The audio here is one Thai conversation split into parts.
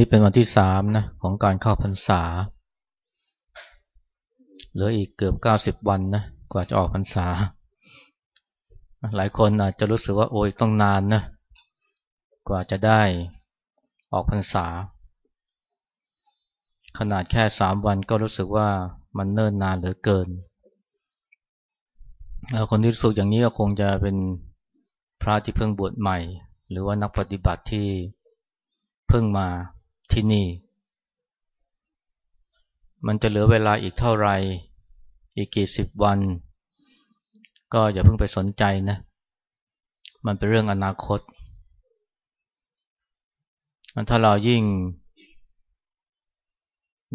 นนี้เป็นวันที่สามนะของการเข้าพรรษา เหลืออีกเกือบเก้าสิบวันนะกว่าจะออกพรรษา หลายคนอาจจะรู้สึกว่าโอ้ยต้องนานนะกว่าจะได้ออกพรรษา ขนาดแค่สามวันก็รู้สึกว่ามันเนิ่นนานเหลือเกินแล้วคนที่รู้สึกอย่างนี้ก็คงจะเป็นพระที่เพิ่งบวชใหม่ หรือว่านักปฏิบัติที่เพิ่งมา ที่นี่ มันจะเหลือเวลาอีกเท่าไหร่อีกกี่สิบวัน ก็อย่าเพิ่งไปสนใจนะ มันเป็นเรื่องอนาคต ถ้าเรายิ่ง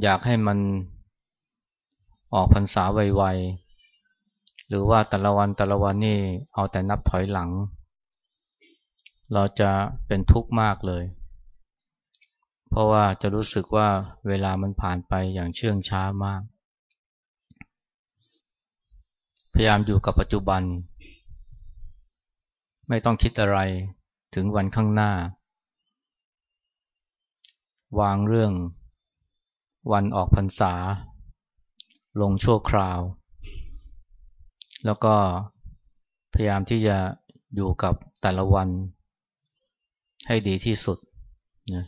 อยากให้มันออกพรรษาไวๆ หรือว่าแต่ละวันแต่ละวันนี่เอาแต่นับถอยหลัง เราจะเป็นทุกข์มากเลย เพราะว่าจะรู้สึกว่าเวลามันผ่านไปอย่างเชื่องช้ามาก พยายามอยู่กับปัจจุบัน ไม่ต้องคิดอะไรถึงวันข้างหน้า วางเรื่องวันออกพรรษา ลงชั่วคราว แล้วก็พยายามที่จะอยู่กับแต่ละวันให้ดีที่สุดนะ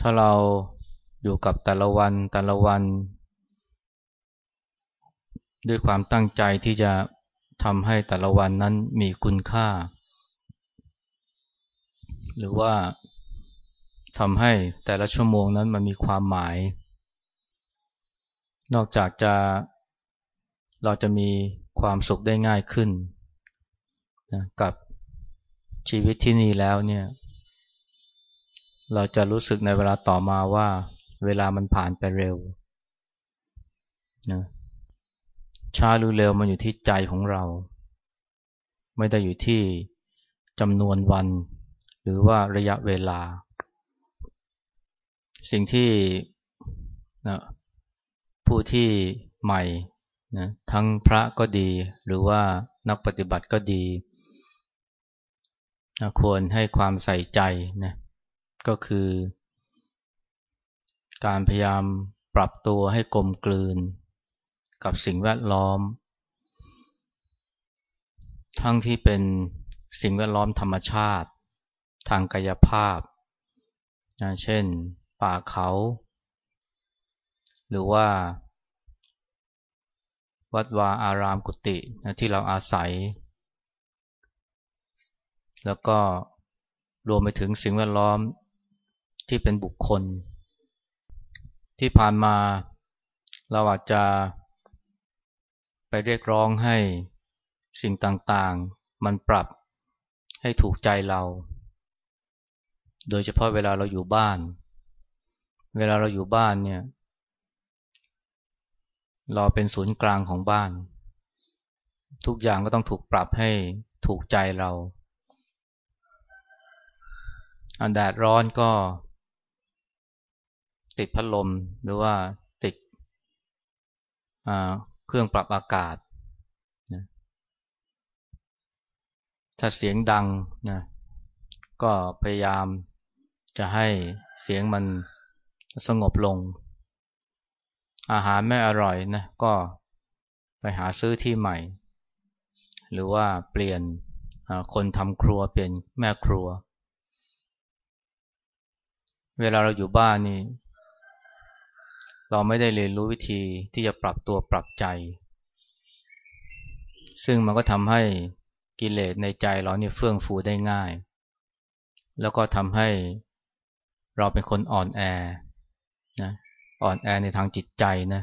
ถ้าเราอยู่กับแต่ละวันแต่ละวัน ด้วยความตั้งใจที่จะทำให้แต่ละวันนั้นมีคุณค่า หรือว่าทำให้แต่ละชั่วโมงนั้นมันมีความหมาย นอกจากจะเราจะมีความสุขได้ง่ายขึ้นนะกับชีวิตที่นี่แล้วเนี่ย เราจะรู้สึกในเวลาต่อมาว่า เวลามันผ่านไปเร็วนะช้าหรือเร็วมันอยู่ที่ใจของเรา ไม่ได้อยู่ที่จำนวนวัน หรือว่าระยะเวลา สิ่งที่นะผู้ที่ใหม่นะทั้งพระก็ดี หรือว่านักปฏิบัติก็ดีนะควรให้ความใส่ใจนะ ก็คือ การพยายามปรับตัวให้กลมกลืน กับสิ่งแวดล้อม ทั้งที่เป็นสิ่งแวดล้อมธรรมชาติ ทางกายภาพนะเช่น ป่าเขา หรือว่า วัดวาอารามกุฏินะที่เราอาศัย แล้วก็รวมไปถึงสิ่งแวดล้อม ที่เป็นบุคคล ที่ผ่านมาเราอาจจะไปเรียกร้องให้สิ่งต่างๆ มันปรับให้ถูกใจเรา โดยเฉพาะเวลาเราอยู่บ้าน เวลาเราอยู่บ้านเนี่ย เราเป็นศูนย์กลางของบ้าน ทุกอย่างก็ต้องถูกปรับให้ถูกใจเราอันแดดร้อนก็ ติดพัดลมหรือว่าติดเครื่องปรับอากาศนะถ้าเสียงดังนะก็พยายามจะให้เสียงมันสงบลง อาหารไม่อร่อยนะก็ไปหาซื้อที่ใหม่ หรือว่าเปลี่ยนคนทำครัวเปลี่ยนแม่ครัว เวลาเราอยู่บ้านนี่ เราไม่ได้เรียนรู้วิธีที่จะปรับตัวปรับใจ ซึ่งมันก็ทำให้กิเลสในใจเราเนี่ยเฟื่องฟูได้ง่าย แล้วก็ทำให้เราเป็นคนอ่อนแอนะอ่อนแอในทางจิตใจนะ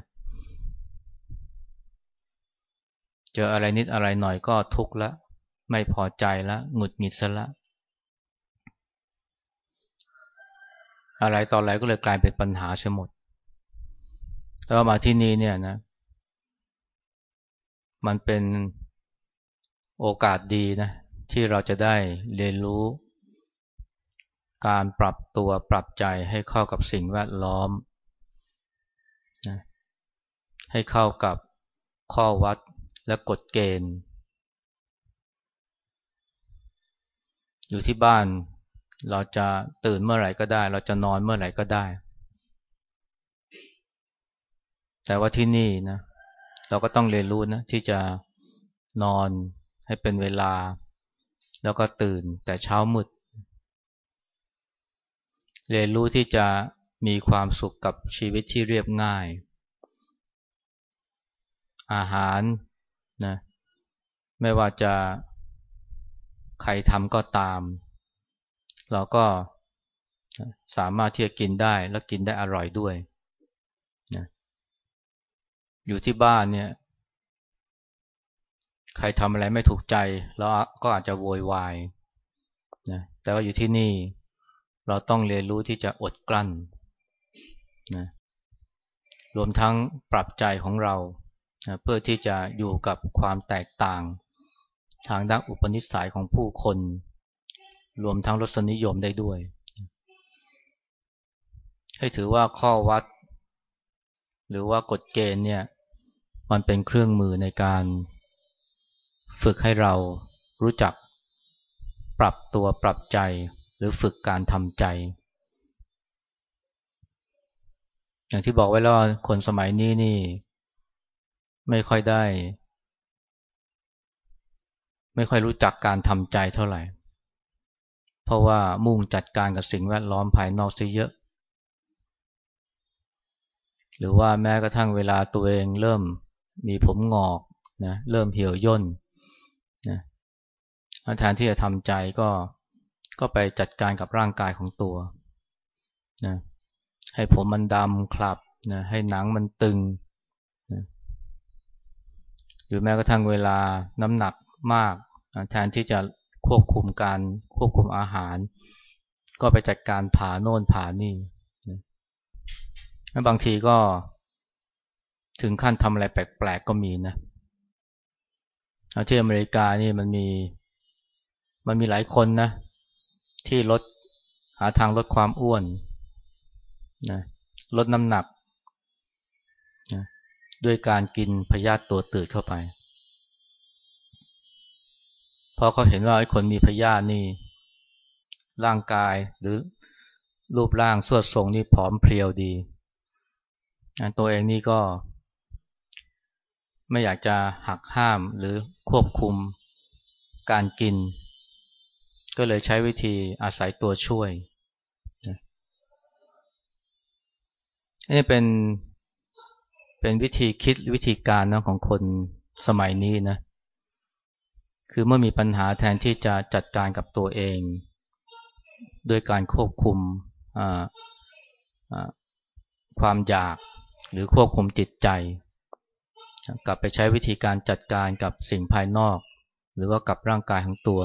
เจออะไรนิดอะไรหน่อยก็ทุกข์ละไม่พอใจละหงุดหงิดซะละ อะไรต่ออะไรก็เลยกลายเป็นปัญหาเสียหมด แต่ว่ามาที่นี่เนี่ยนะ มันเป็นโอกาสดีนะ ที่เราจะได้เรียนรู้ การปรับตัวปรับใจให้เข้ากับสิ่งแวดล้อมนะให้เข้ากับข้อวัดและกฎเกณฑ์ อยู่ที่บ้านเราจะตื่นเมื่อไหร่ก็ได้ เราจะนอนเมื่อไหร่ก็ได้ แต่ว่าที่นี่นะเราก็ต้องเรียนรู้นะที่จะนอนให้เป็นเวลา แล้วก็ตื่นแต่เช้ามืด เรียนรู้ที่จะมีความสุขกับชีวิตที่เรียบง่าย อาหารนะไม่ว่าจะใครทำก็ตาม เราก็สามารถที่จะกินได้และกินได้อร่อยด้วย อยู่ที่บ้านเนี่ย ใครทำอะไรไม่ถูกใจแล้วก็อาจจะโวยวายนะแต่ว่าอยู่ที่นี่ เราต้องเรียนรู้ที่จะอดกลั้นนะรวมทั้งปรับใจของเรานะเพื่อที่จะอยู่กับความแตกต่าง ทางด้านอุปนิสัยของผู้คน รวมทั้งรสนิยมได้ด้วย ให้ถือว่าข้อวัด หรือว่ากฎเกณฑ์เนี่ยมันเป็นเครื่องมือในการฝึกให้เรารู้จักปรับตัวปรับใจหรือฝึกการทำใจ อย่างที่บอกไว้แล้วคนสมัยนี้นี่ ไม่ค่อยได้ ไม่ค่อยรู้จักการทำใจเท่าไหร่ เพราะว่ามุ่งจัดการกับสิ่งแวดล้อมภายนอกซะเยอะ หรือว่าแม้กระทั่งเวลาตัวเองเริ่มมีผมงอกนะเริ่มเหี่ยวย่นนะแทนที่จะทำใจก็ก็ไปจัดการกับร่างกายของตัวนะให้ผมมันดำคลับนะให้หนังมันตึงนะหรือแม้กระทั่งเวลาน้ำหนักมากแทนที่จะควบคุมการควบคุมอาหาร ก็ไปจัดการผ่าโน่นผ่านี่ บางทีก็ถึงขั้นทำอะไรแปลกๆก็มีนะที่อเมริกานี่มันมีมันมีหลายคนนะ ที่ลดหาทางลดความอ้วนนะลดน้ำหนักนะด้วยการกินพยาธิตัวตืดเข้าไปพราะเขาเห็นว่าไอ้คนมีพยาธินี่ ร่างกายหรือรูปร่างสวดทรงนี่ผอมเพรียวดี ตัวเองนี่ก็ ไม่อยากจะหักห้ามหรือควบคุมการกิน ก็เลยใช้วิธีอาศัยตัวช่วยนี่เป็นเป็นวิธีคิดวิธีการนะของคนสมัยนี้นะ คือเมื่อมีปัญหาแทนที่จะจัดการกับตัวเองด้วยการควบคุมความอยาก หรือควบคุมจิตใจ กลับไปใช้วิธีการจัดการกับสิ่งภายนอก หรือว่ากับร่างกายของตัว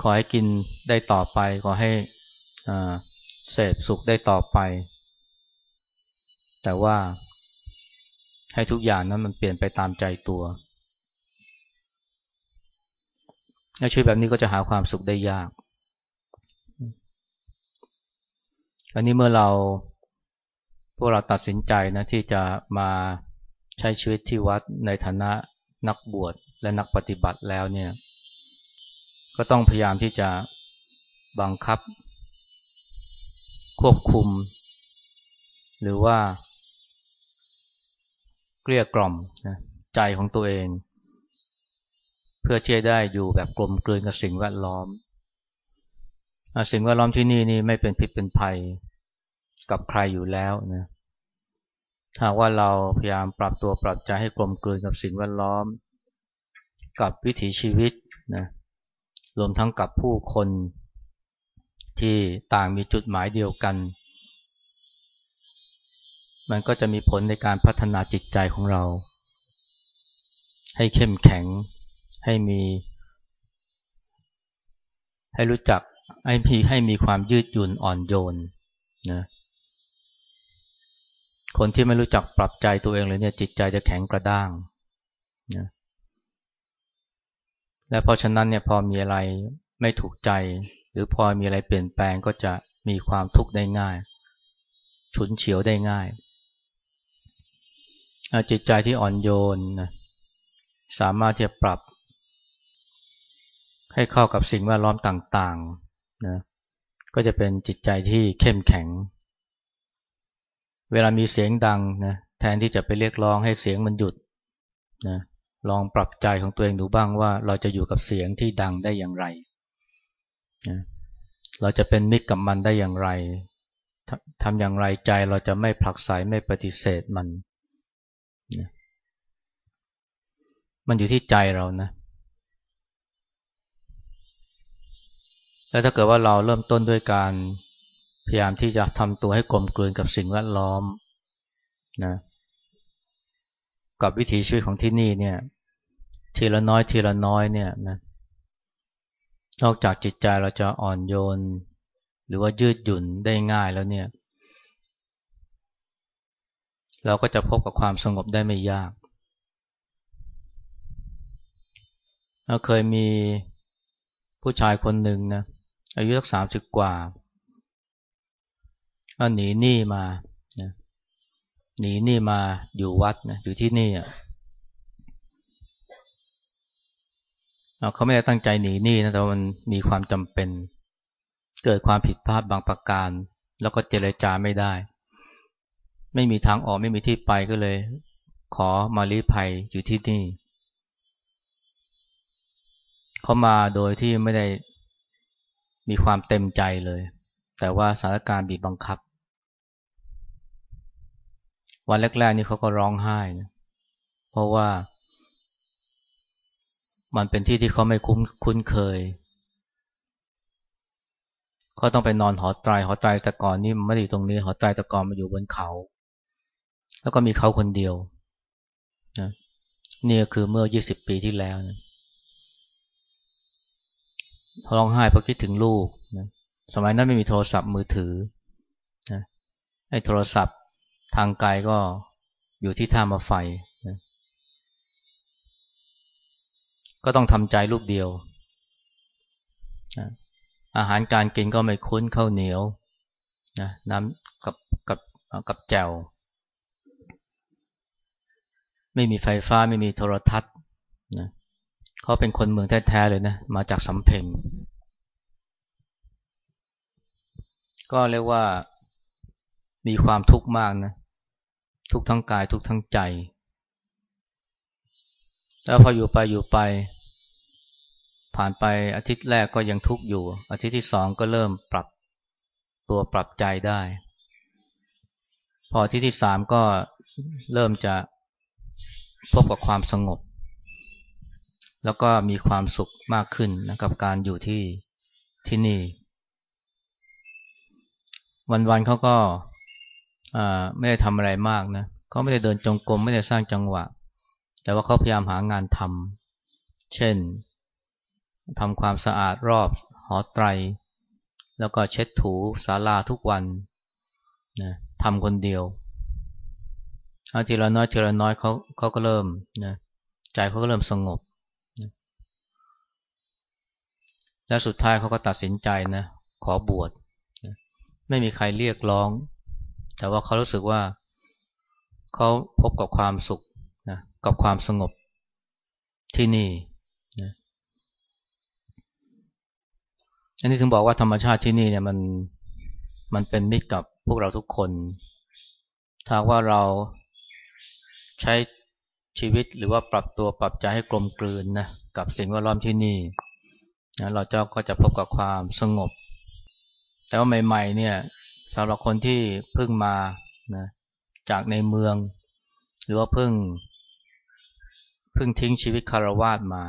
ขอให้กินได้ต่อไป ขอให้เสพสุขได้ต่อไป แต่ว่าให้ทุกอย่างนั้นมันเปลี่ยนไปตามใจตัวและชีวิตแบบนี้ก็จะหาความสุขได้ยาก อันนี้เมื่อเรา พวกเราตัดสินใจนะที่จะมาใช้ชีวิตที่วัดในฐานะนักบวชและนักปฏิบัติแล้วเนี่ย ก็ต้องพยายามที่จะบังคับ ควบคุม หรือว่า เกลี้ยกล่อมนะใจของตัวเอง เพื่อที่จะได้อยู่แบบกลมกลืนกับสิ่งแวดล้อม สิ่งแวดล้อมที่นี่นี่ไม่เป็นพิษเป็นภัย กับใครอยู่แล้วนะถ้าว่าเราพยายามปรับตัวปรับใจให้กลมกลืนกับสิ่งแวดล้อม กับวิถีชีวิตนะรวมทั้งกับผู้คนที่ต่างมีจุดหมายเดียวกัน มันก็จะมีผลในการพัฒนาจิตใจของเรา ให้เข้มแข็งให้มีให้รู้จักให้มีให้มีความยืดหยุ่นอ่อนโยนนะ คนที่ไม่รู้จักปรับใจตัวเองเลยเนี่ยจิตใจจะแข็งกระด้างนะและเพราะฉะนั้นเนี่ยพอมีอะไรไม่ถูกใจ หรือพอมีอะไรเปลี่ยนแปลงก็จะมีความทุกข์ได้ง่าย ฉุนเฉียวได้ง่าย จิตใจที่อ่อนโยนนะสามารถที่จะปรับ ให้เข้ากับสิ่งแวดล้อมต่างๆนะก็จะเป็นจิตใจที่เข้มแข็ง เวลามีเสียงดังนะแทนที่จะไปเรียกร้องให้เสียงมันหยุดนะลองปรับใจของตัวเองดูบ้างว่าเราจะอยู่กับเสียงที่ดังได้อย่างไรนะเราจะเป็นมิตรกับมันได้อย่างไรทำอย่างไรใจเราจะไม่ผลักไสไม่ปฏิเสธมันนะมันอยู่ที่ใจเรานะ แล้วถ้าเกิดว่าเราเริ่มต้นด้วยการ พยายามที่จะทำตัวให้กลมกลืนกับสิ่งแวดล้อมนะกับวิถีชีวิตของที่นี่เนี่ยทีละน้อยทีละน้อยเนี่ยนะนอกจากจิตใจเราจะอ่อนโยน หรือว่ายืดหยุ่นได้ง่ายแล้วเนี่ย เราก็จะพบกับความสงบได้ไม่ยากเราเคยมีผู้ชายคนหนึ่งนะอายุสักสามสิบกว่าก็ หนีหนี้มานะหนีหนี้มาอยู่วัดนะอยู่ที่นี่อะเขาไม่ได้ตั้งใจหนีหนี้นะแต่มันมีความจำเป็น เกิดความผิดพลาดบางประการ แล้วก็เจรจาไม่ได้ ไม่มีทางออกไม่มีที่ไปก็เลย ขอมาลีภัยอยู่ที่นี่เขามาโดยที่ไม่ได้มีความเต็มใจเลย แต่ว่าสถานการณ์บีบบังคับ วันแรกๆนี่เขาก็ร้องไห้นะเพราะว่า มันเป็นที่ที่เขาไม่คุ้นคุ้นเคยเขาต้องไปนอนหอไตรหอไตรแต่ก่อนนี่มันไม่ได้ตรงนี้ หอไตรแต่ก่อนมาอยู่บนเขา แล้วก็มีเขาคนเดียวนะนี่คือเมื่อ20ปีที่แล้วนะร้องไห้เพราะคิดถึงลูกนะสมัยนั้นไม่มีโทรศัพท์มือถือนะไอ้โทรศัพท์ ทางไกลก็อยู่ที่ท่ามาไฟนะก็ต้องทำใจลูกเดียวนะอาหารการกินก็ไม่คุ้นข้าวเหนียวนะน้ำกับกับกับแจวไม่มีไฟฟ้าไม่มีโทรทัศน์นะเขาเป็นคนเมืองแท้ๆเลยนะ มาจากสำเพ็งก็เรียกว่ามีความทุกข์มากนะ ทุกทั้งกายทุกทั้งใจ แล้วพออยู่ไปอยู่ไป ผ่านไปอาทิตย์แรกก็ยังทุกข์อยู่ อาทิตย์ที่สองก็เริ่มปรับตัวปรับใจได้ พออาทิตย์ที่สามก็เริ่มจะพบกับความสงบ แล้วก็มีความสุขมากขึ้นนะกับการอยู่ที่ที่นี่ วันๆเขาก็ ไม่ได้ทำอะไรมากนะเขาไม่ได้เดินจงกรมไม่ได้สร้างจังหวะ แต่ว่าเขาพยายามหางานทำเช่นทำความสะอาดรอบหอไตร แล้วก็เช็ดถูศาลาทุกวันนะทำคนเดียวอาทีละน้อยทีละน้อยเขาเขาก็เริ่มนะใจเขาก็เริ่มสงบและสุดท้ายเขาก็ตัดสินใจนะขอบวชนะไม่มีใครเรียกร้อง แต่ว่าเขารู้สึกว่าเขาพบกับความสุขนะกับความสงบที่นี่นะอันนี้ถึงบอกว่าธรรมชาติที่นี่เนี่ยมันมันเป็นมิตรกับพวกเราทุกคน ถ้าว่าเราใช้ชีวิตหรือว่าปรับตัวปรับใจให้กลมกลืนนะกับสิ่งแวดล้อมที่นี่นะเราเจ้าก็จะพบกับความสงบ แต่ว่าใหม่ๆเนี่ย สำหรับคนที่เพิ่งมานะจากในเมือง หรือว่าเพิ่งเพิ่งทิ้งชีวิตคารวาสมา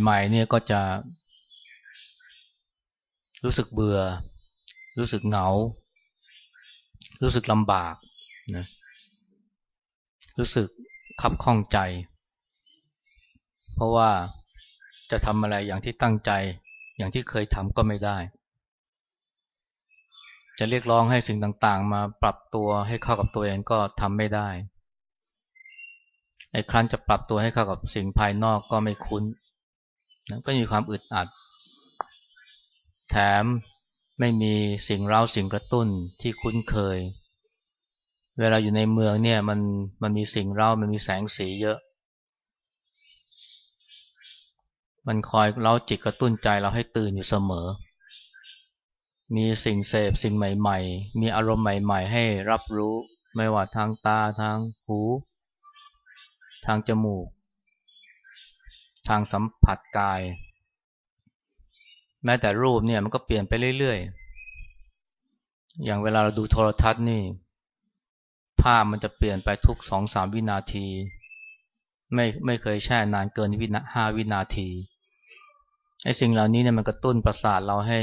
ใหม่ๆเนี่ยก็จะรู้สึกเบื่อ รู้สึกเหงา รู้สึกลำบากนะรู้สึกขับข้องใจ เพราะว่าจะทำอะไรอย่างที่ตั้งใจ อย่างที่เคยทำก็ไม่ได้ จะเรียกร้องให้สิ่งต่างๆ มาปรับตัวให้เข้ากับตัวเองก็ทำไม่ได้ไอ้ครั้นจะปรับตัวให้เข้ากับสิ่งภายนอกก็ไม่คุ้นนะก็มีความอึดอัด แถมไม่มีสิ่งเร้าสิ่งกระตุ้นที่คุ้นเคย เวลาอยู่ในเมืองเนี่ยมันมันมีสิ่งเร้ามันมีแสงสีเยอะ มันคอยเล้าจิตกระตุ้นใจเราให้ตื่นอยู่เสมอ มีสิ่งเสพสิ่งใหม่ ๆ มีอารมณ์ใหม่ ๆ ให้รับรู้ ไม่ว่าทางตาทางหู ทางจมูก ทางสัมผัสกาย แม้แต่รูปเนี่ยมันก็เปลี่ยนไปเรื่อยๆ อย่างเวลาเราดูโทรทัศน์นี่ ภาพมันจะเปลี่ยนไปทุกสองสามวินาที ไม่ไม่เคยแช่นานเกินวินาห้าวินาทีไอ้สิ่งเหล่านี้เนี่ยมันกระตุ้นประสาทเราให้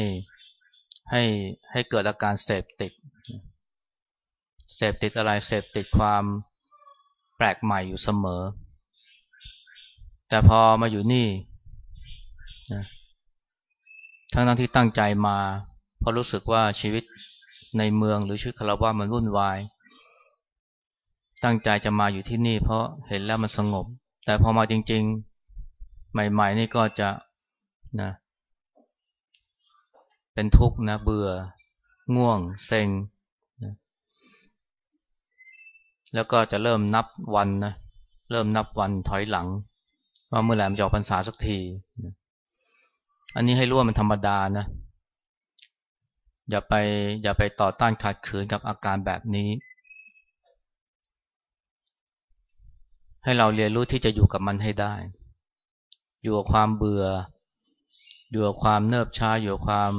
ให้ให้เกิดอาการเสพติด เสพติดอะไร เสพติดความแปลกใหม่อยู่เสมอ แต่พอมาอยู่นี่นะทั้งทั้งที่ตั้งใจมาเพราะรู้สึกว่าชีวิตในเมืองหรือชีวิตคารวะมันวุ่นวาย ตั้งใจจะมาอยู่ที่นี่ เพราะเห็นแล้วมันสงบ แต่พอมาจริง ๆ ใหม่ ๆ นี่ก็จะนะ เป็นทุกข์นะ เบื่อ ง่วง เซ็งนะแล้วก็จะเริ่มนับวันนะเริ่มนับวันถอยหลัง ว่าเมื่อไหร่มันจะออกพรรษาสักทีนะอันนี้ให้รู้ว่ามันธรรมดานะอย่าไปอย่าไปต่อต้านขัดขืนกับอาการแบบนี้ ให้เราเรียนรู้ที่จะอยู่กับมันให้ได้ อยู่กับความเบื่อ อยู่กับความเนิบช้าอยู่กับความ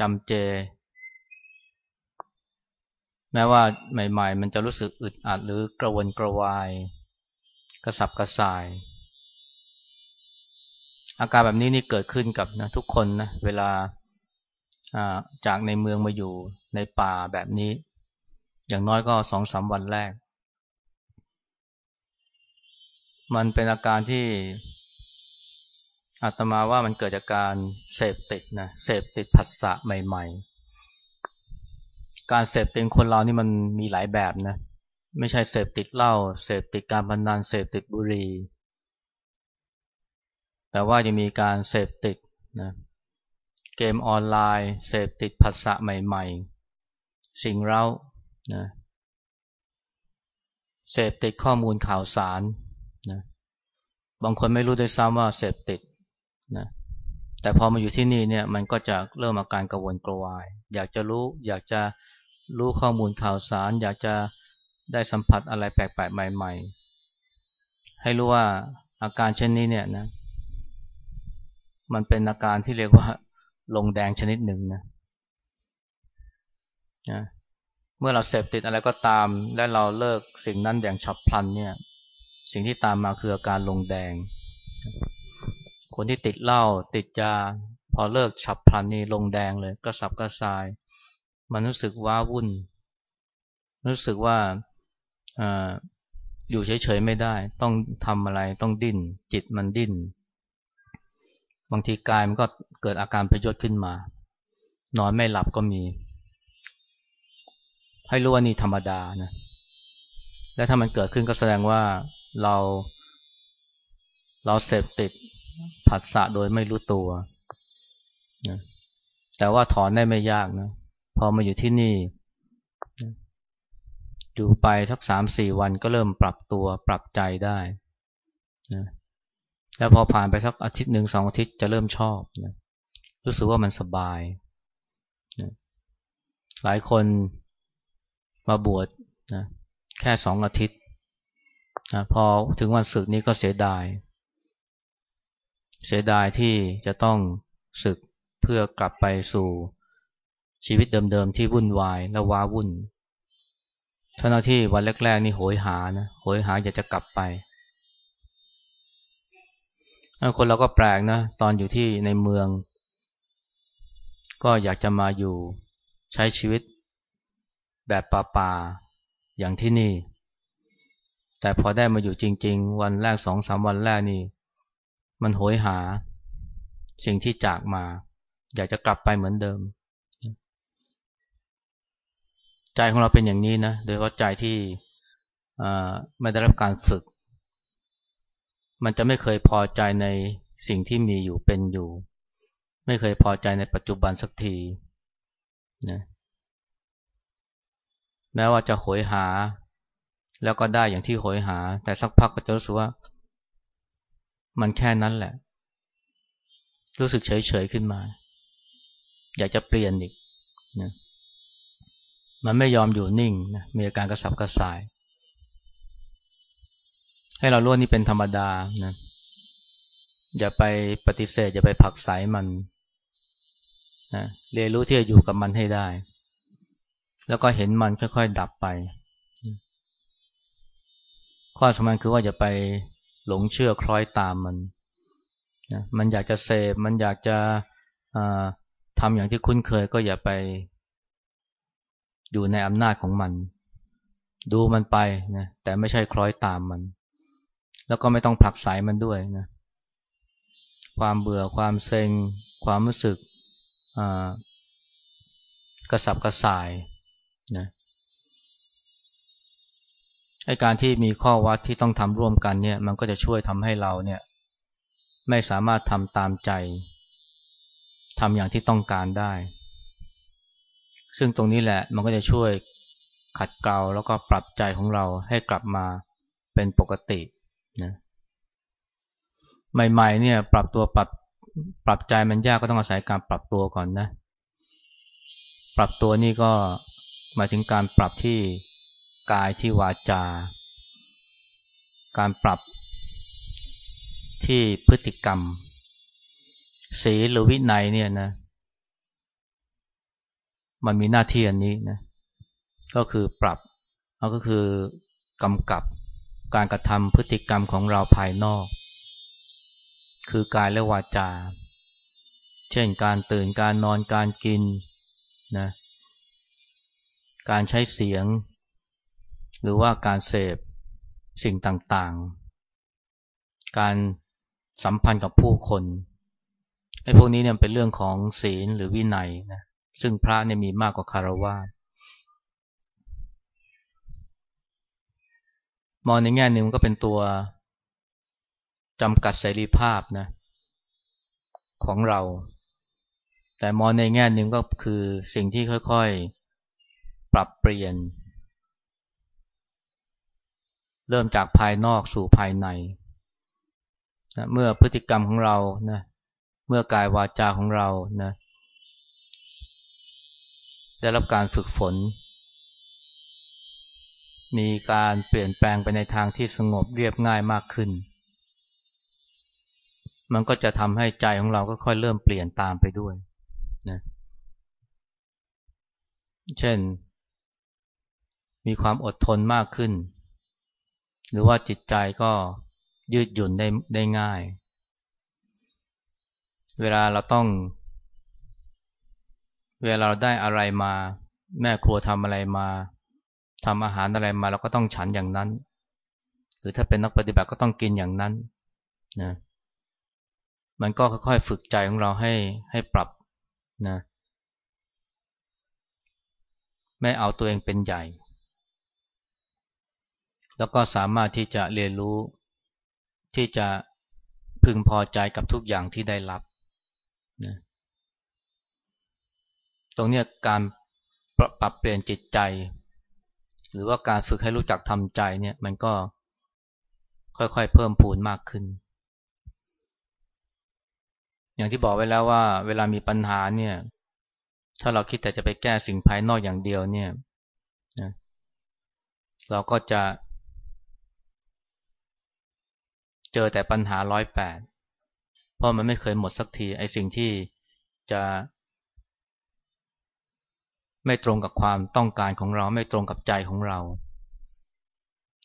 จำเจ แม้ว่าใหม่ ๆ มันจะรู้สึกอึดอัดหรือกระวนกระวาย กระสับกระส่าย อาการแบบนี้นี่เกิดขึ้นกับนะทุกคนนะเวลาจากในเมืองมาอยู่ในป่าแบบนี้ อย่างน้อยก็สองสามวันแรก มันเป็นอาการที่ อาตมาว่ามันเกิดจากการเสพติดนะเสพติดผัสสะใหม่ ๆ การเสพติดคนเรานี่มันมีหลายแบบนะไม่ใช่เสพติดเหล้าเสพติดการพนันเสพติดบุหรี่แต่ว่ายังมีการเสพติดนะเกมออนไลน์ เสพติดผัสสะใหม่ ๆ สิ่งเร้านะเสพติดข้อมูลข่าวสารนะบางคนไม่รู้ด้วยซ้ำว่าเสพติด นะแต่พอมาอยู่ที่นี่เนี่ยมันก็จะเริ่มอาการกระวนกระวาย อยากจะรู้อยากจะรู้ข้อมูลข่าวสาร อยากจะได้สัมผัสอะไรแปลกๆใหม่ ๆ ให้รู้ว่าอาการเช่นนี้เนี่ยนะมันเป็นอาการที่เรียกว่าลงแดงชนิดหนึ่งนะนะเมื่อเราเสพติดอะไรก็ตาม และเราเลิกสิ่งนั้นอย่างฉับพลันเนี่ยสิ่งที่ตามมาคืออาการลงแดง คนที่ติดเหล้าติดยาพอเลิกฉับพลันนี่ลงแดงเลยกระสับกระส่าย มันรู้สึกว้าวุ่น รู้สึกว่าออยู่เฉยๆไม่ได้ ต้องทำอะไรต้องดิ้น จิตมันดิ้น บางทีกายมันก็เกิดอาการพยศขึ้นมา นอนไม่หลับก็มี ให้รู้ว่านี่ธรรมดานะและถ้ามันเกิดขึ้นก็แสดงว่าเราเราเสพติด ผัสสะโดยไม่รู้ตัวนะแต่ว่าถอนได้ไม่ยากนะ พอมาอยู่ที่นี่อยู่ไปสักสามสี่วันก็เริ่มปรับตัวปรับใจได้นะแล้วพอผ่านไปสักอาทิตย์หนึ่งสองอาทิตย์จะเริ่มชอบนะรู้สึกว่ามันสบายนะหลายคนมาบวชนะแค่สองอาทิตย์นะพอถึงวันศึกนี้ก็เสียดาย เสียดายที่จะต้องศึกเพื่อกลับไปสู่ชีวิตเดิมๆที่วุ่นวายและว้าวุ่นท่าที่วันแรกๆนี่โหยหานะโหยหาอยากจะกลับไป คนเราก็แปลกนะ ตอนอยู่ที่ในเมือง ก็อยากจะมาอยู่ใช้ชีวิตแบบป่าๆอย่างที่นี่ แต่พอได้มาอยู่จริง ๆ วันแรกสองสามวันแรกนี่ มันโหยหา สิ่งที่จากมา อยากจะกลับไปเหมือนเดิม ใจของเราเป็นอย่างนี้นะ โดยว่าะใจที่ไม่ได้รับการฝึก มันจะไม่เคยพอใจในสิ่งที่มีอยู่เป็นอยู่ ไม่เคยพอใจในปัจจุบันสักทีนะแม้ว่าจะโหยหา แล้วก็ได้อย่างที่โหยหา แต่สักพักก็จะรู้สึกว่า มันแค่นั้นแหละ รู้สึกเฉยๆขึ้นมา อยากจะเปลี่ยนอีกนะมันไม่ยอมอยู่นิ่งนะมีอาการกระสับกระส่าย ให้เรารู้นี่เป็นธรรมดานะอย่าไปปฏิเสธ อย่าไปผักใสมันนะเรียนรู้ที่จะอยู่กับมันให้ได้ แล้วก็เห็นมันค่อยๆดับไป ข้อสำคัญคือว่าอย่าไป หลงเชื่อคล้อยตามมันนะมันอยากจะเสพมันอยากจะทำอย่างที่คุ้นเคยก็อย่าไป อยู่ในอำนาจของมัน ดูมันไปนะแต่ไม่ใช่คล้อยตามมัน แล้วก็ไม่ต้องผลักสายมันด้วยนะความเบื่อความเซ็ง ความรู้สึกกระสับกระส่ายนะ ไอการที่มีข้อวัดที่ต้องทำร่วมกันเนี่ย มันก็จะช่วยทำให้เราเนี่ย ไม่สามารถทำตามใจทำอย่างที่ต้องการได้ ซึ่งตรงนี้แหละมันก็จะช่วยขัดเกลาแล้วก็ปรับใจของเราให้กลับมาเป็นปกตินะใหม่ๆเนี่ย ปรับตัวปรับปรับใจมันยากก็ต้องอาศัยการปรับตัวก่อนนะ ปรับตัวนี่ก็หมายถึงการปรับที่ กายที่วาจา การปรับที่พฤติกรรม ศีลหรือวินัยเนี่ยนะ มันมีหน้าที่อันนี้นะ ก็คือปรับก็คือกำกับการกระทำพฤติกรรมของเราภายนอก คือกายและวาจา เช่นการตื่นการนอนการกินนะการใช้เสียง หรือว่าการเสพสิ่งต่างๆ การสัมพันธ์กับผู้คนไอ้พวกนี้เนี่ยเป็นเรื่องของศีลหรือวินัยนะซึ่งพระเนี่ยมีมากกว่าคารวะมองในแง่หนึ่งมันก็เป็นตัวจำกัดเสรีภาพนะของเรา แต่มองในแง่หนึ่งก็คือสิ่งที่ค่อยๆ ปรับเปลี่ยน เริ่มจากภายนอกสู่ภายในนะเมื่อพฤติกรรมของเรานะเมื่อกายวาจาของเรานะได้รับการฝึกฝน มีการเปลี่ยนแปลงไปในทางที่สงบเรียบง่ายมากขึ้น มันก็จะทำให้ใจของเราก็ค่อยเริ่มเปลี่ยนตามไปด้วยนะเช่น มีความอดทนมากขึ้น หรือว่าจิตใจก็ยืดหยุ่นได้ได้ง่าย เวลาเราต้อง เวลาเราได้อะไรมา แม่ครัวทำอะไรมาทำอาหารอะไรมาเราก็ต้องฉันอย่างนั้น หรือถ้าเป็นนักปฏิบัติก็ต้องกินอย่างนั้นนะมันก็ค่อยๆฝึกใจของเราให้ให้ปรับนะไม่เอาตัวเองเป็นใหญ่ แล้วก็สามารถที่จะเรียนรู้ ที่จะพึงพอใจกับทุกอย่างที่ได้รับนะตรงนี้การปรับเปลี่ยนจิตใจ หรือว่าการฝึกให้รู้จักทำใจเนี่ยมันก็ค่อยๆเพิ่มพูนมากขึ้น อย่างที่บอกไว้แล้วว่า เวลามีปัญหาเนี่ย ถ้าเราคิดแต่จะไปแก้สิ่งภายนอกอย่างเดียวเนี่ยนะเราก็จะ เจอแต่ปัญหาร้อยแปดเพราะมันไม่เคยหมดสักทีไอ้สิ่งที่จะไม่ตรงกับความต้องการของเราไม่ตรงกับใจของเรา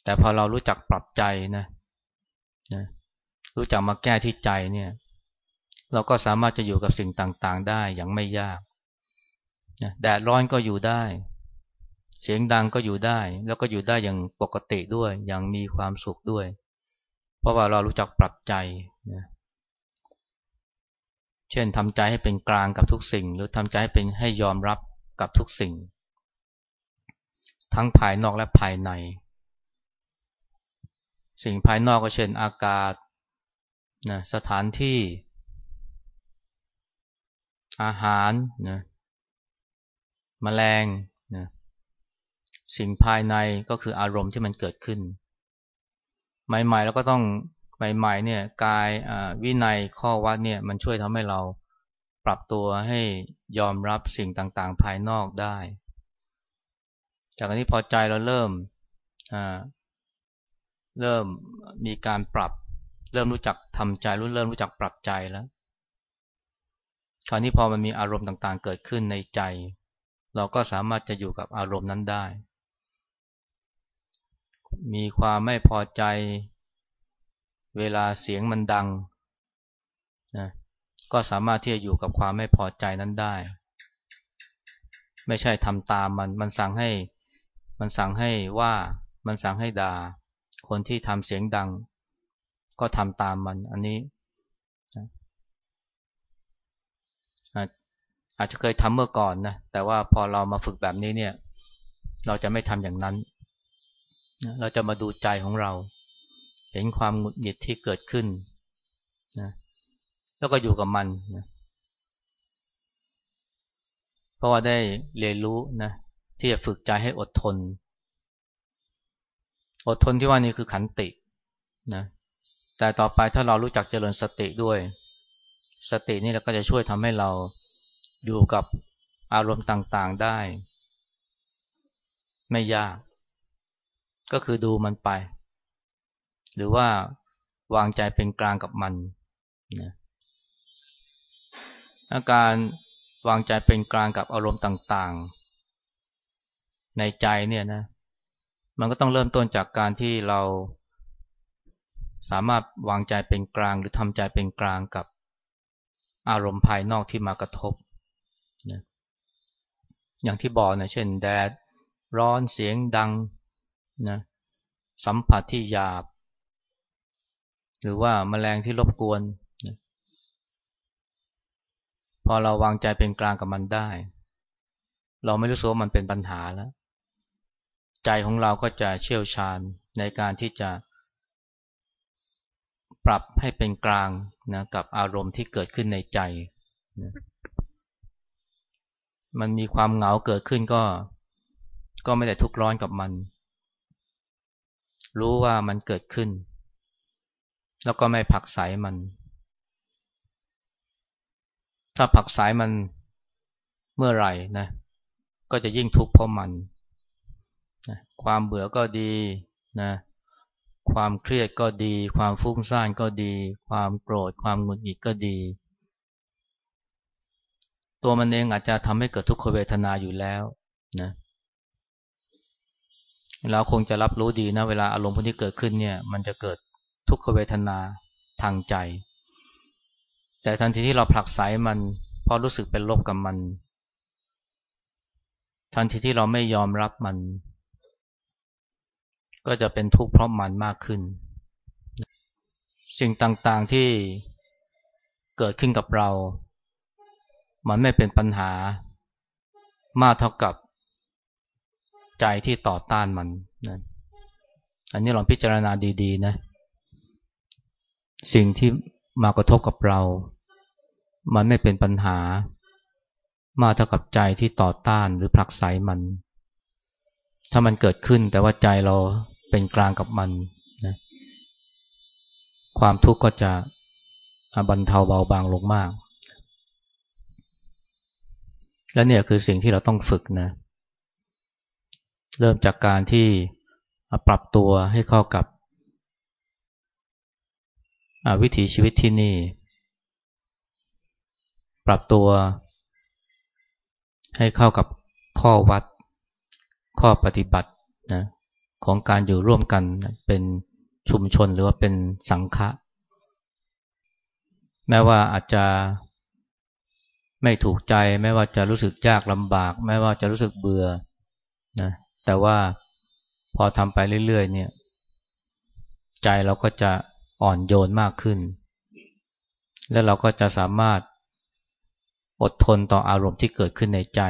แต่พอเรารู้จักปรับใจนะนะรู้จักมาแก้ที่ใจเนี่ยเราก็สามารถจะอยู่กับสิ่งต่างๆ ได้อย่างไม่ยากแดดร้อนก็อยู่ได้ เสียงดังก็อยู่ได้ แล้วก็อยู่ได้อย่างปกติด้วย อย่างมีความสุขด้วย เพราะว่าเรารู้จักปรับใจนะเช่นทำใจให้เป็นกลางกับทุกสิ่ง หรือทำใจให้เป็นให้ยอมรับกับทุกสิ่ง ทั้งภายนอกและภายใน สิ่งภายนอกก็เช่นอากาศนะสถานที่ อาหารนะมแมลงนะสิ่งภายในก็คืออารมณ์ที่มันเกิดขึ้น ใหม่ๆเราก็ต้องใหม่ๆเนี่ยกายวินัยข้อวัดเนี่ยมันช่วยทำให้เราปรับตัวให้ยอมรับสิ่งต่างๆ ภายนอกได้ จากนี้พอใจเราเริ่มเริ่มมีการปรับ เริ่มรู้จักทำใจรู้เริ่มรู้จักปรับใจแล้ว คราวนี้พอมันมีอารมณ์ต่างๆ เกิดขึ้นในใจ เราก็สามารถจะอยู่กับอารมณ์นั้นได้ มีความไม่พอใจ เวลาเสียงมันดังนะก็สามารถที่จะอยู่กับความไม่พอใจนั้นได้ ไม่ใช่ทำตามมัน มันสั่งให้ มันสั่งให้ว่า มันสั่งให้ด่า คนที่ทำเสียงดัง ก็ทำตามมัน อันนี้อาจจะเคยทำเมื่อก่อนนะ แต่ว่าพอเรามาฝึกแบบนี้เนี่ย เราจะไม่ทำอย่างนั้น เราจะมาดูใจของเรา เห็นความหงุดหงิดที่เกิดขึ้นนะแล้วก็อยู่กับมันนะเพราะว่าได้เรียนรู้นะที่จะฝึกใจให้อดทน อดทนที่ว่านี่คือขันตินะแต่ต่อไปถ้าเรารู้จักเจริญสติด้วย สตินี่เราก็จะช่วยทำให้เราอยู่กับอารมณ์ต่างๆได้ ไม่ยาก ก็คือดูมันไป หรือว่าวางใจเป็นกลางกับมันนะอาการวางใจเป็นกลางกับอารมณ์ต่างๆ ในใจเนี่ยนะ มันก็ต้องเริ่มต้นจากการที่เราสามารถวางใจเป็นกลาง หรือทำใจเป็นกลางกับอารมณ์ภายนอกที่มากระทบนะอย่างที่บอกนะเช่นแดดร้อนเสียงดัง นะสัมผัสที่หยาบ หรือว่าแมลงที่รบกวนพอเราวางใจเป็นกลางกับมันได้ เราไม่รู้สึกว่ามันเป็นปัญหาแล้ว ใจของเราก็จะเชี่ยวชาญในการที่จะ ปรับให้เป็นกลางนะกับอารมณ์ที่เกิดขึ้นในใจนะมันมีความเหงาเกิดขึ้นก็ ก็ไม่ได้ทุกข์ร้อนกับมัน รู้ว่ามันเกิดขึ้น แล้วก็ไม่ผักใสมัน ถ้าผักสายมันเมื่อไหร่นะ ก็จะยิ่งทุกข์เพราะมันนะความเบื่อก็ดีนะความเครียดก็ดี ความฟุ้งซ่านก็ดี ความโกรธ ความหงุดหงิดก็ดี ตัวมันเองอาจจะทำให้เกิดทุกขเวทนาอยู่แล้วนะ เราคงจะรับรู้ดีนะ เวลาอารมณ์พวกนี้เกิดขึ้นเนี่ย มันจะเกิดทุกขเวทนาทางใจ แต่ทันทีที่เราผลักไสมันเพอรู้สึกเป็นลบกับมัน ทันทีที่เราไม่ยอมรับมัน ก็จะเป็นทุกข์เพราะมันมากขึ้น สิ่งต่างๆที่เกิดขึ้นกับเรา มันไม่เป็นปัญหามากเท่ากับ ใจที่ต่อต้านมันนะอันนี้ลองพิจารณาดีๆนะ สิ่งที่มากระทบกับเรา มันไม่เป็นปัญหา มาเท่ากับใจที่ต่อต้านหรือผลักไสมัน ถ้ามันเกิดขึ้นแต่ว่าใจเราเป็นกลางกับมันนะความทุกข์ก็จะบรรเทาเบาบางลงมาก และเนี่ยคือสิ่งที่เราต้องฝึกนะเเริ่มจากการที่ปรับตัวให้เข้ากับวิถีชีวิตที่นี่ ปรับตัวให้เข้ากับข้อวัด ข้อปฏิบัตินะของการอยู่ร่วมกันเป็นชุมชนหรือว่าเป็นสังฆะแม้ว่าอาจจะไม่ถูกใจ แม้ว่าจะรู้สึกยากลำบาก แม้ว่าจะรู้สึกเบื่อนะ แต่ว่าพอทำไปเรื่อยๆเนี่ย ใจเราก็จะอ่อนโยนมากขึ้น และเราก็จะสามารถอดทนต่ออารมณ์ที่เกิดขึ้นในใจ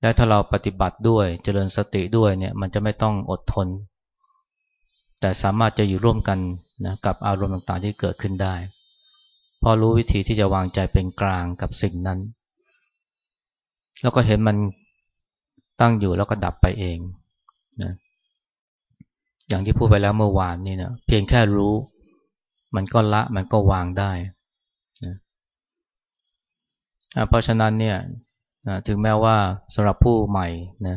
และถ้าเราปฏิบัติด้วยเจริญสติด้วยเนี่ย มันจะไม่ต้องอดทน แต่สามารถจะอยู่ร่วมกันนะกับอารมณ์ต่างๆที่เกิดขึ้นได้ พอรู้วิธีที่จะวางใจเป็นกลางกับสิ่งนั้น แล้วก็เห็นมัน ตั้งอยู่แล้วก็ดับไปเองนะอย่างที่พูดไปแล้วเมื่อวานนี่นะเพียงแค่รู้ มันก็ละมันก็วางได้นะเพราะฉะนั้นเนี่ยถึงแม้ว่าสำหรับผู้ใหม่นะ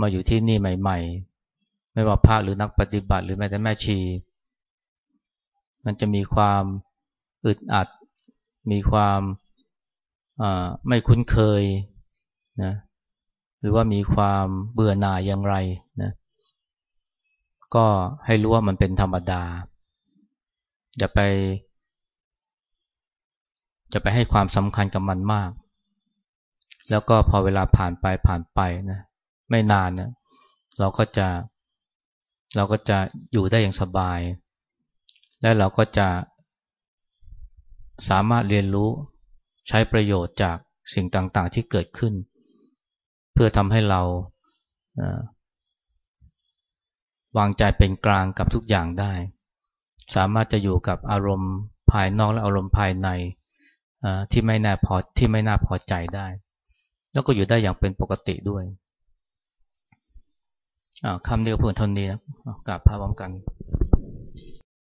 มาอยู่ที่นี่ใหม่ ๆ ไม่ว่าพระหรือนักปฏิบัติ หรือแม้แต่แม่ชี มันจะมีความอึดอัด มีความไม่คุ้นเคยนะ รือว่ามีความเบื่อหน่ายอย่างไรนะก็ให้รู้ว่ามันเป็นธรรมดา อย่าไป จะไปให้ความสำคัญกับมันมาก แล้วก็พอเวลาผ่านไปผ่านไปนะไม่นานนะเราก็จะ เราก็จะอยู่ได้อย่างสบาย และเราก็จะสามารถเรียนรู้ใช้ประโยชน์จากสิ่งต่างๆที่เกิดขึ้น เพื่อทำให้เราวางใจเป็นกลางกับทุกอย่างได้ สามารถจะอยู่กับอารมณ์ภายนอกและอารมณ์ภายในที่ไม่น่าพอที่ไม่น่าพอใจได้ แล้วก็อยู่ได้อย่างเป็นปกติด้วยคำนี้ก็เพื่อเท่านี้นะกลับพาพร้อมกัน